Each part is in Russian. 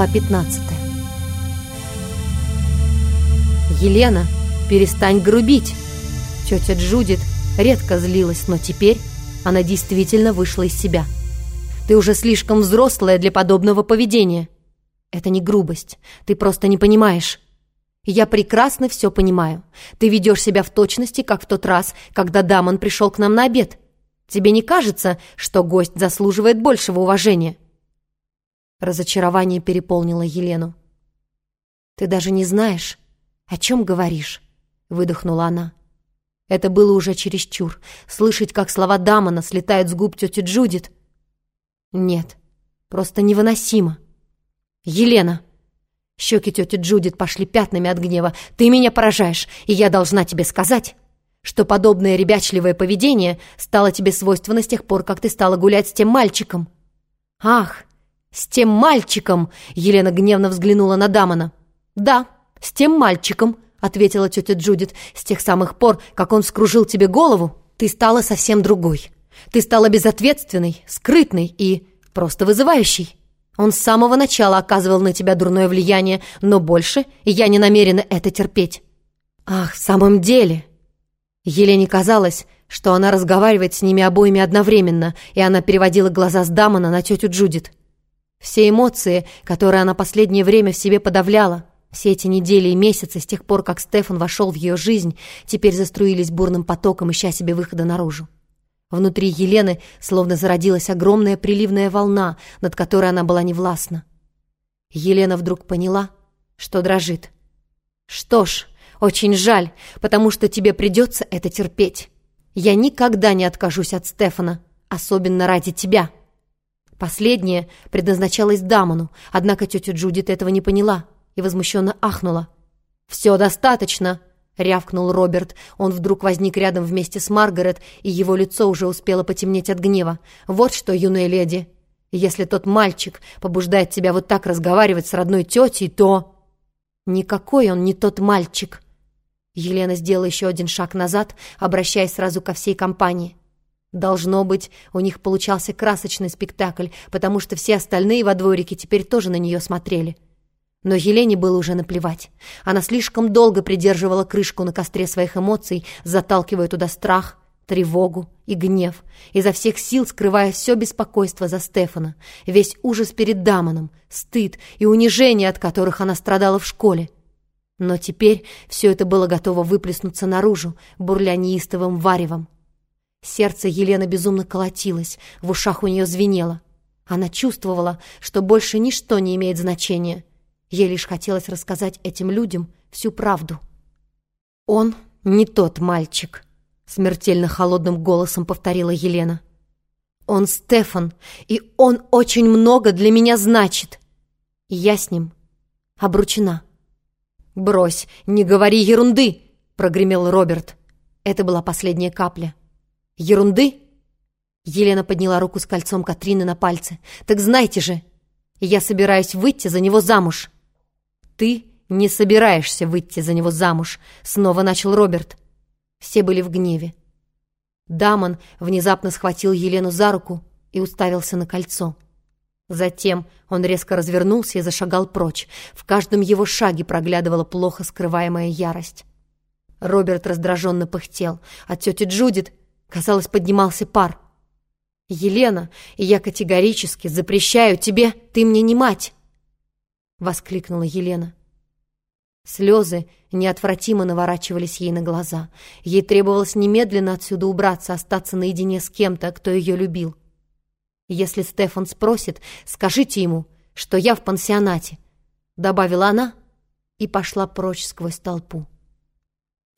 Глава 15 «Елена, перестань грубить!» Тетя Джудит редко злилась, но теперь она действительно вышла из себя. «Ты уже слишком взрослая для подобного поведения!» «Это не грубость, ты просто не понимаешь!» «Я прекрасно все понимаю. Ты ведешь себя в точности, как в тот раз, когда Дамон пришел к нам на обед. Тебе не кажется, что гость заслуживает большего уважения?» Разочарование переполнило Елену. «Ты даже не знаешь, о чем говоришь?» — выдохнула она. Это было уже чересчур. Слышать, как слова Дамона слетают с губ тети Джудит. Нет, просто невыносимо. «Елена!» Щеки тети Джудит пошли пятнами от гнева. «Ты меня поражаешь, и я должна тебе сказать, что подобное ребячливое поведение стало тебе свойственно с тех пор, как ты стала гулять с тем мальчиком». «Ах, «С тем мальчиком!» — Елена гневно взглянула на Дамона. «Да, с тем мальчиком», — ответила тетя Джудит. «С тех самых пор, как он вскружил тебе голову, ты стала совсем другой. Ты стала безответственной, скрытной и просто вызывающей. Он с самого начала оказывал на тебя дурное влияние, но больше я не намерена это терпеть». «Ах, в самом деле!» Елене казалось, что она разговаривает с ними обоими одновременно, и она переводила глаза с Дамона на тетю Джудит. Все эмоции, которые она последнее время в себе подавляла, все эти недели и месяцы с тех пор, как Стефан вошел в ее жизнь, теперь заструились бурным потоком, ища себе выхода наружу. Внутри Елены словно зародилась огромная приливная волна, над которой она была невластна. Елена вдруг поняла, что дрожит. «Что ж, очень жаль, потому что тебе придется это терпеть. Я никогда не откажусь от Стефана, особенно ради тебя». Последнее предназначалось Дамону, однако тетя Джудит этого не поняла и возмущенно ахнула. «Все достаточно!» — рявкнул Роберт. Он вдруг возник рядом вместе с Маргарет, и его лицо уже успело потемнеть от гнева. «Вот что, юная леди, если тот мальчик побуждает тебя вот так разговаривать с родной тетей, то...» «Никакой он не тот мальчик!» Елена сделала еще один шаг назад, обращаясь сразу ко всей компании. Должно быть, у них получался красочный спектакль, потому что все остальные во дворике теперь тоже на нее смотрели. Но Елене было уже наплевать. Она слишком долго придерживала крышку на костре своих эмоций, заталкивая туда страх, тревогу и гнев, изо всех сил скрывая все беспокойство за Стефана, весь ужас перед Дамоном, стыд и унижение, от которых она страдала в школе. Но теперь все это было готово выплеснуться наружу, бурля неистовым варевом. Сердце Елены безумно колотилось, в ушах у нее звенело. Она чувствовала, что больше ничто не имеет значения. Ей лишь хотелось рассказать этим людям всю правду. «Он не тот мальчик», — смертельно холодным голосом повторила Елена. «Он Стефан, и он очень много для меня значит. Я с ним обручена». «Брось, не говори ерунды!» — прогремел Роберт. Это была последняя капля. «Ерунды?» Елена подняла руку с кольцом Катрины на пальце. «Так знайте же, я собираюсь выйти за него замуж». «Ты не собираешься выйти за него замуж», — снова начал Роберт. Все были в гневе. Дамон внезапно схватил Елену за руку и уставился на кольцо. Затем он резко развернулся и зашагал прочь. В каждом его шаге проглядывала плохо скрываемая ярость. Роберт раздраженно пыхтел, а тетя Джудит Казалось, поднимался пар. «Елена, я категорически запрещаю тебе, ты мне не мать!» Воскликнула Елена. Слезы неотвратимо наворачивались ей на глаза. Ей требовалось немедленно отсюда убраться, остаться наедине с кем-то, кто ее любил. «Если Стефан спросит, скажите ему, что я в пансионате», — добавила она и пошла прочь сквозь толпу.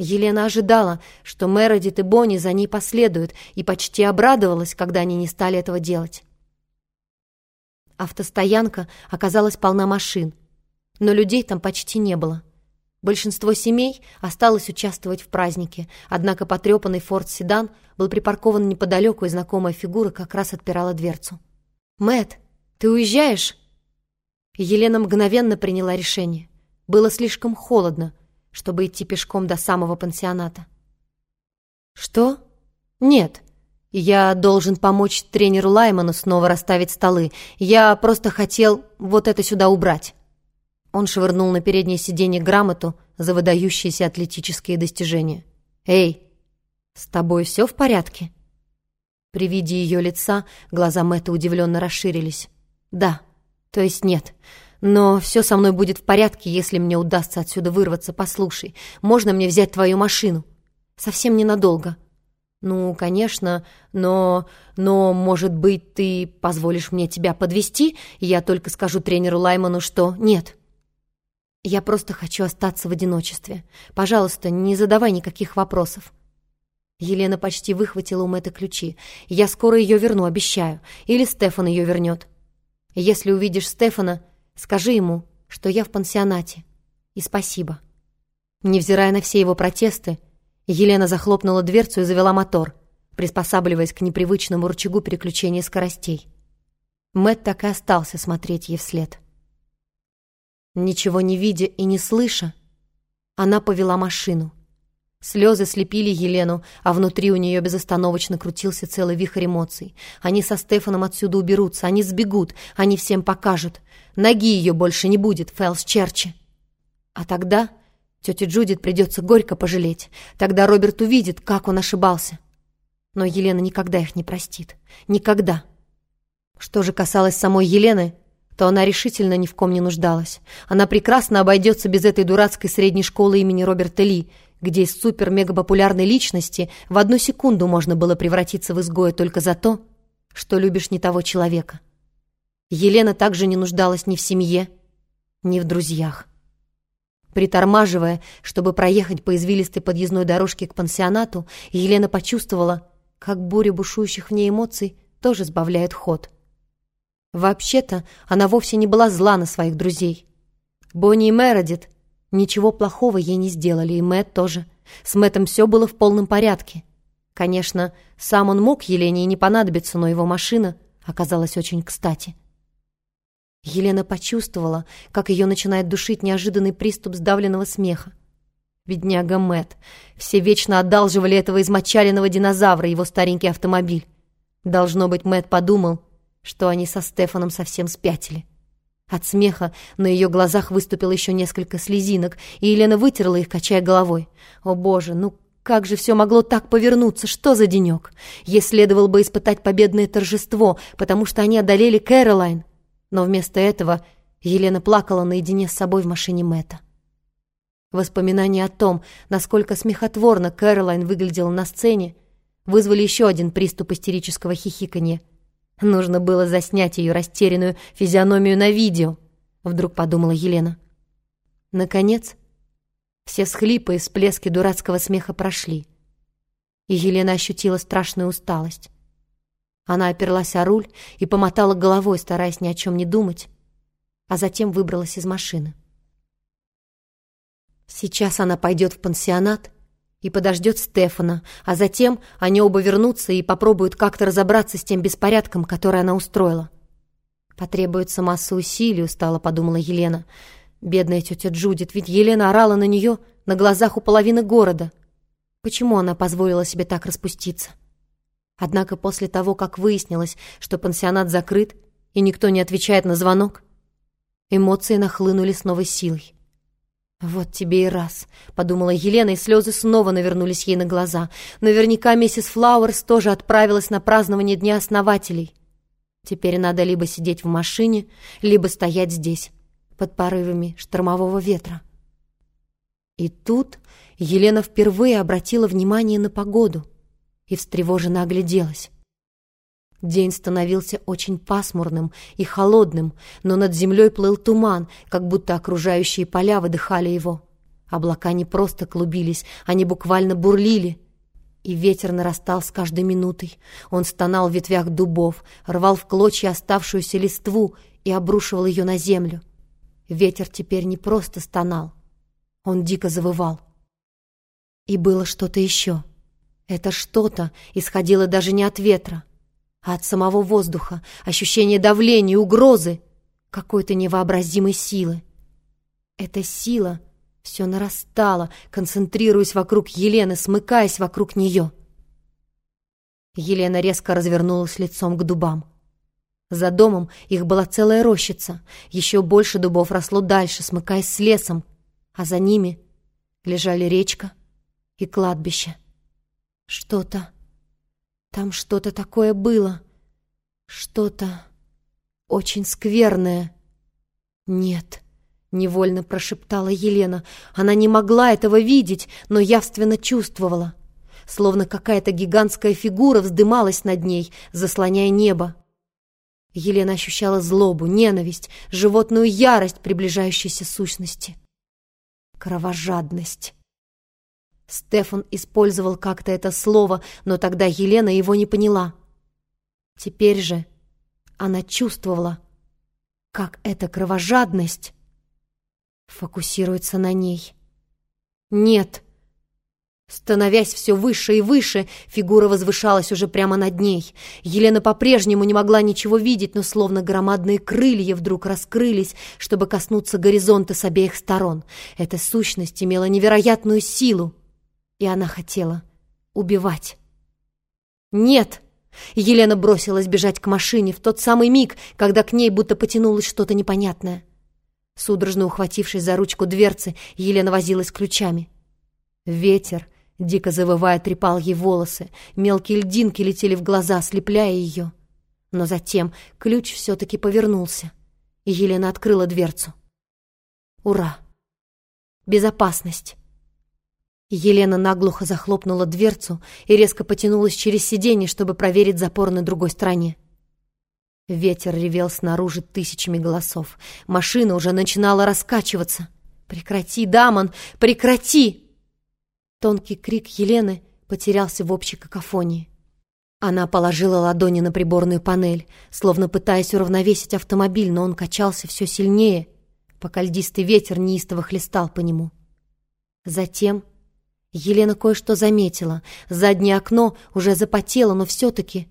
Елена ожидала, что Мередит и Бонни за ней последуют, и почти обрадовалась, когда они не стали этого делать. Автостоянка оказалась полна машин, но людей там почти не было. Большинство семей осталось участвовать в празднике, однако потрепанный форд-седан был припаркован неподалеку, и знакомая фигура как раз отпирала дверцу. Мэт, ты уезжаешь?» Елена мгновенно приняла решение. Было слишком холодно, чтобы идти пешком до самого пансионата. «Что? Нет, Я должен помочь тренеру Лайману снова расставить столы. Я просто хотел вот это сюда убрать». Он швырнул на переднее сиденье грамоту за выдающиеся атлетические достижения. «Эй, с тобой все в порядке?» При виде ее лица глаза Мэтта удивленно расширились. «Да, то есть нет. Но все со мной будет в порядке, если мне удастся отсюда вырваться. Послушай, можно мне взять твою машину? Совсем ненадолго. «Ну, конечно, но... но, может быть, ты позволишь мне тебя подвести, я только скажу тренеру Лайману, что нет». «Я просто хочу остаться в одиночестве. Пожалуйста, не задавай никаких вопросов». Елена почти выхватила у Мэтта ключи. «Я скоро ее верну, обещаю. Или Стефан ее вернет. Если увидишь Стефана, скажи ему, что я в пансионате. И спасибо». Невзирая на все его протесты, Елена захлопнула дверцу и завела мотор, приспосабливаясь к непривычному рычагу переключения скоростей. Мэт так и остался смотреть ей вслед. Ничего не видя и не слыша, она повела машину. Слезы слепили Елену, а внутри у нее безостановочно крутился целый вихрь эмоций. Они со Стефаном отсюда уберутся, они сбегут, они всем покажут. Ноги ее больше не будет, Фэлс Черчи. А тогда Тете Джудит придется горько пожалеть. Тогда Роберт увидит, как он ошибался. Но Елена никогда их не простит. Никогда. Что же касалось самой Елены, то она решительно ни в ком не нуждалась. Она прекрасно обойдется без этой дурацкой средней школы имени Роберта Ли, где из супер-мега-популярной личности в одну секунду можно было превратиться в изгоя только за то, что любишь не того человека. Елена также не нуждалась ни в семье, ни в друзьях. Притормаживая, чтобы проехать по извилистой подъездной дорожке к пансионату, Елена почувствовала, как буря бушующих в ней эмоций тоже сбавляет ход. Вообще-то она вовсе не была зла на своих друзей. Бонни и Мередит ничего плохого ей не сделали, и Мэтт тоже. С Мэттом все было в полном порядке. Конечно, сам он мог Елене и не понадобиться, но его машина оказалась очень кстати. Елена почувствовала, как ее начинает душить неожиданный приступ сдавленного смеха. Бедняга Мэт. Все вечно одалживали этого измочаленного динозавра, его старенький автомобиль. Должно быть, Мэт подумал, что они со Стефаном совсем спятили. От смеха на ее глазах выступило еще несколько слезинок, и Елена вытерла их, качая головой. «О, Боже, ну как же все могло так повернуться? Что за денек? Ей следовало бы испытать победное торжество, потому что они одолели Кэролайн. Но вместо этого Елена плакала наедине с собой в машине Мэтта. Воспоминания о том, насколько смехотворно Кэролайн выглядела на сцене, вызвали еще один приступ истерического хихиканья. Нужно было заснять ее растерянную физиономию на видео, вдруг подумала Елена. Наконец, все схлипы и всплески дурацкого смеха прошли, и Елена ощутила страшную усталость. Она оперлась о руль и помотала головой, стараясь ни о чем не думать, а затем выбралась из машины. Сейчас она пойдет в пансионат и подождет Стефана, а затем они оба вернутся и попробуют как-то разобраться с тем беспорядком, который она устроила. «Потребуется масса усилий», — устала подумала Елена. «Бедная тетя Джудит, ведь Елена орала на нее на глазах у половины города. Почему она позволила себе так распуститься?» Однако после того, как выяснилось, что пансионат закрыт и никто не отвечает на звонок, эмоции нахлынули с новой силой. «Вот тебе и раз», — подумала Елена, и слезы снова навернулись ей на глаза. Наверняка миссис Флауэрс тоже отправилась на празднование Дня основателей. Теперь надо либо сидеть в машине, либо стоять здесь, под порывами штормового ветра. И тут Елена впервые обратила внимание на погоду и встревоженно огляделась. День становился очень пасмурным и холодным, но над землей плыл туман, как будто окружающие поля выдыхали его. Облака не просто клубились, они буквально бурлили. И ветер нарастал с каждой минутой. Он стонал в ветвях дубов, рвал в клочья оставшуюся листву и обрушивал ее на землю. Ветер теперь не просто стонал, он дико завывал. И было что-то еще — это что-то исходило даже не от ветра, а от самого воздуха, ощущение давления, угрозы, какой-то невообразимой силы. Эта сила все нарастала, концентрируясь вокруг Елены, смыкаясь вокруг нее. Елена резко развернулась лицом к дубам. За домом их была целая рощица. Еще больше дубов росло дальше, смыкаясь с лесом, а за ними лежали речка и кладбище. Что-то... Там что-то такое было. Что-то очень скверное. Нет, невольно прошептала Елена. Она не могла этого видеть, но явственно чувствовала. Словно какая-то гигантская фигура вздымалась над ней, заслоняя небо. Елена ощущала злобу, ненависть, животную ярость приближающейся сущности. Кровожадность. Стефан использовал как-то это слово, но тогда Елена его не поняла. Теперь же она чувствовала, как эта кровожадность фокусируется на ней. Нет, Становясь все выше и выше, фигура возвышалась уже прямо над ней. Елена по-прежнему не могла ничего видеть, но словно громадные крылья вдруг раскрылись, чтобы коснуться горизонта с обеих сторон. Эта сущность имела невероятную силу, и она хотела убивать. «Нет!» Елена бросилась бежать к машине в тот самый миг, когда к ней будто потянулось что-то непонятное. Судорожно ухватившись за ручку дверцы, Елена возилась ключами. Ветер Дико завывая, трепал ей волосы. Мелкие льдинки летели в глаза, ослепляя ее. Но затем ключ все-таки повернулся, и Елена открыла дверцу. Ура! Безопасность! Елена наглухо захлопнула дверцу и резко потянулась через сиденье, чтобы проверить запор на другой стороне. Ветер ревел снаружи тысячами голосов. Машина уже начинала раскачиваться. «Прекрати, Дамон! Прекрати!» Тонкий крик Елены потерялся в общей какофонии. Она положила ладони на приборную панель, словно пытаясь уравновесить автомобиль, но он качался все сильнее, пока льдистый ветер неистово хлестал по нему. Затем Елена кое-что заметила. Заднее окно уже запотело, но все-таки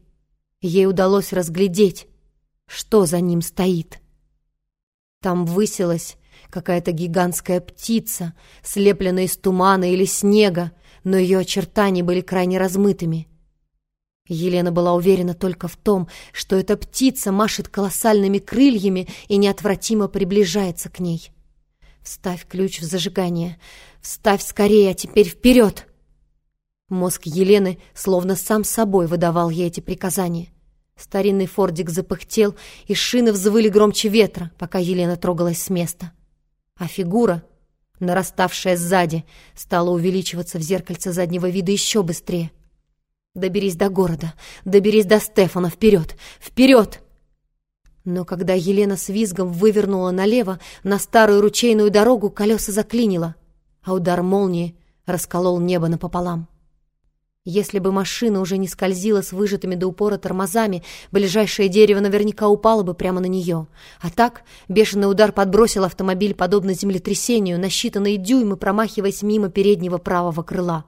ей удалось разглядеть, что за ним стоит. Там высилась какая-то гигантская птица, слепленная из тумана или снега, но ее очертания были крайне размытыми. Елена была уверена только в том, что эта птица машет колоссальными крыльями и неотвратимо приближается к ней. «Вставь ключ в зажигание! Вставь скорее, а теперь вперед!» Мозг Елены словно сам собой выдавал ей эти приказания. Старинный фордик запыхтел, и шины взвыли громче ветра, пока Елена трогалась с места а фигура, нараставшая сзади, стала увеличиваться в зеркальце заднего вида еще быстрее. «Доберись до города! Доберись до Стефана! Вперед! Вперед!» Но когда Елена с визгом вывернула налево, на старую ручейную дорогу колеса заклинило, а удар молнии расколол небо напополам. Если бы машина уже не скользила с выжатыми до упора тормозами, ближайшее дерево наверняка упало бы прямо на нее. А так бешеный удар подбросил автомобиль, подобно землетрясению, на считанные дюймы, промахиваясь мимо переднего правого крыла.